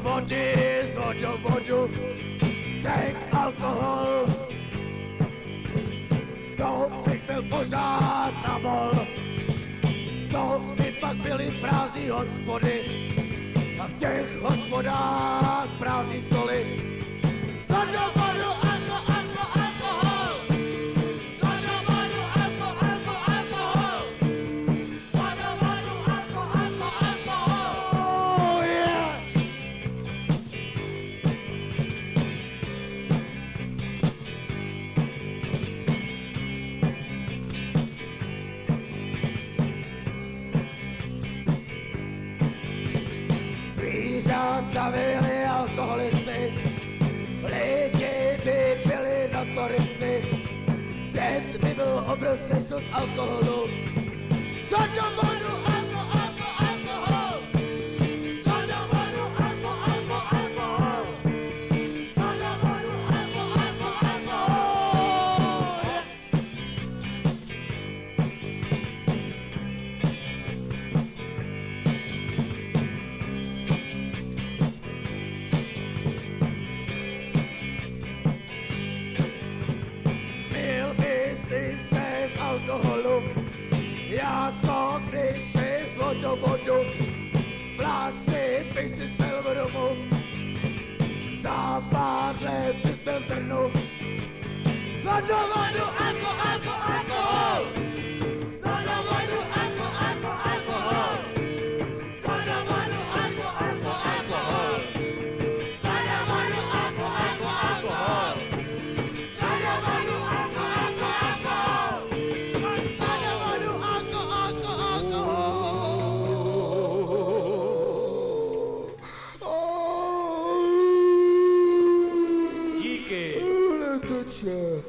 vody, do vodu, teď alkohol. To bych byl pořád na vol. To by pak byly prázdný hospody a v těch hospodách prázdný stoly. Byli alkoholici, lidi by byli notorici, svět by byl obrovský sud alkoholu. Co alkoholu, jako když si z vodovodu. Vlasy by si smel v domu, za pár let bys byl trnu. Z good job.